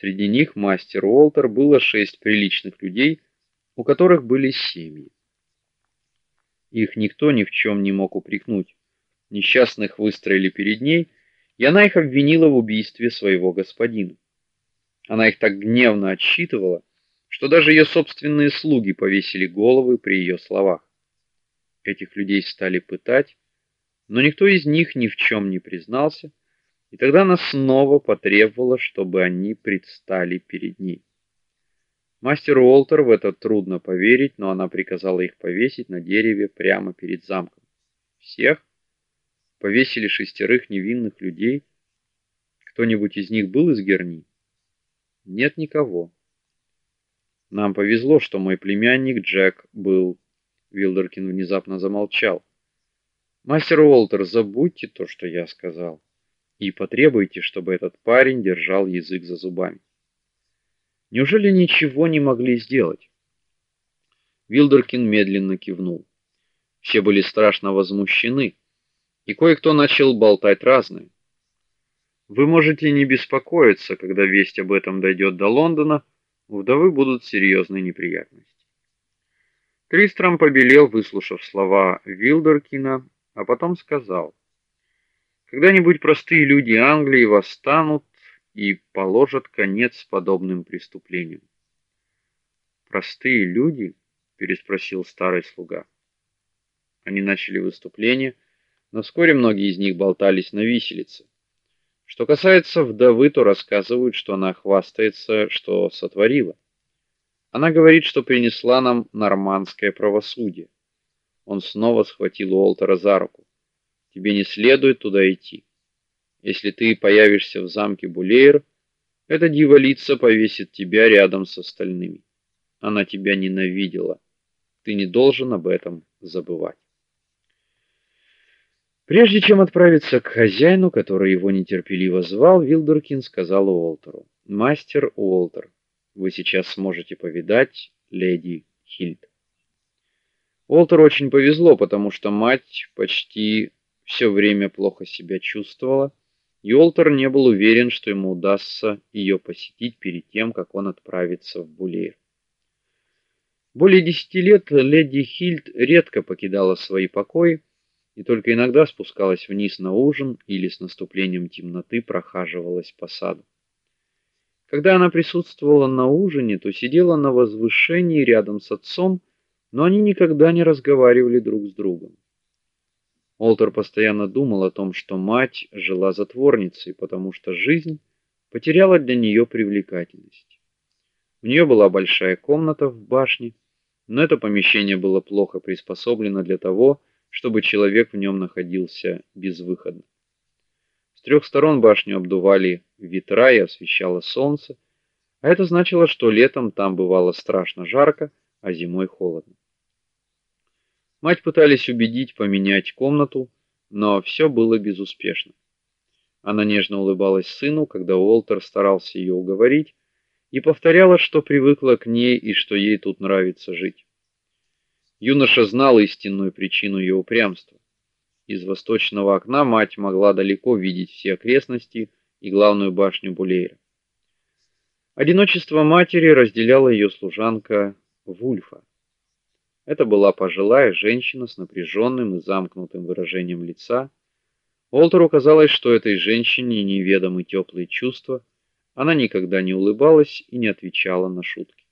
Среди них мастер Уолтер было шесть приличных людей, у которых были семьи. Их никто ни в чем не мог упрекнуть. Несчастных выстроили перед ней, и она их обвинила в убийстве своего господина. Она их так гневно отчитывала, что даже ее собственные слуги повесили головы при ее словах. Этих людей стали пытать, но никто из них ни в чем не признался, и тогда она снова потребовала, чтобы они предстали перед ней. Мастеру Уолтер в это трудно поверить, но она приказала их повесить на дереве прямо перед замком. Всех повесили шестерых невинных людей. Кто-нибудь из них был из Герни? Нет никого. Нам повезло, что мой племянник Джек был. Вилдеркин внезапно замолчал. Мастер Уолтер, забудьте то, что я сказал, и потребуйте, чтобы этот парень держал язык за зубами. Неужели ничего не могли сделать? Вилдеркин медленно кивнул. Все были страшно возмущены, и кое-кто начал болтать разное. Вы можете не беспокоиться, когда весть об этом дойдет до Лондона, у вдовы будут серьезные неприятности. Тристром побелел, выслушав слова Вилдеркина, а потом сказал: "Когда-нибудь простые люди Англии восстанут и положат конец подобным преступлениям". "Простые люди?" переспросил старый слуга. Они начали выступление, но вскоре многие из них болтались на виселице. Что касается вдовы, то рассказывают, что она хвастается, что сотворила. Она говорит, что принесла нам нормандское правосудие. Он снова схватил Уолтера за руку. Тебе не следует туда идти. Если ты появишься в замке Булейр, эта дьяволица повесит тебя рядом с остальными. Она тебя ненавидела. Ты не должен об этом забывать. Прежде чем отправиться к хозяину, который его нетерпеливо звал, Вилдеркин сказал Уолтеру: "Мастер Уолтер, вы сейчас сможете повидать леди Хильд". Уолтеру очень повезло, потому что мать почти все время плохо себя чувствовала, и Уолтер не был уверен, что ему удастся ее посетить перед тем, как он отправится в Булейр. Более десяти лет леди Хильд редко покидала свои покои и только иногда спускалась вниз на ужин или с наступлением темноты прохаживалась по саду. Когда она присутствовала на ужине, то сидела на возвышении рядом с отцом, но они никогда не разговаривали друг с другом. Олтер постоянно думал о том, что мать жила затворницей, потому что жизнь потеряла для нее привлекательность. У нее была большая комната в башне, но это помещение было плохо приспособлено для того, чтобы человек в нем находился безвыходно. С трех сторон башню обдували ветра и освещало солнце, а это значило, что летом там бывало страшно жарко, а зимой холодно. Мать пытались убедить поменять комнату, но все было безуспешно. Она нежно улыбалась сыну, когда Уолтер старался ее уговорить, и повторяла, что привыкла к ней и что ей тут нравится жить. Юноша знал истинную причину ее упрямства. Из восточного окна мать могла далеко видеть все окрестности и главную башню Булейра. Одиночество матери разделяла ее служанка Вульфа. Это была пожилая женщина с напряженным и замкнутым выражением лица. Олтеру казалось, что этой женщине неведомы теплые чувства. Она никогда не улыбалась и не отвечала на шутки.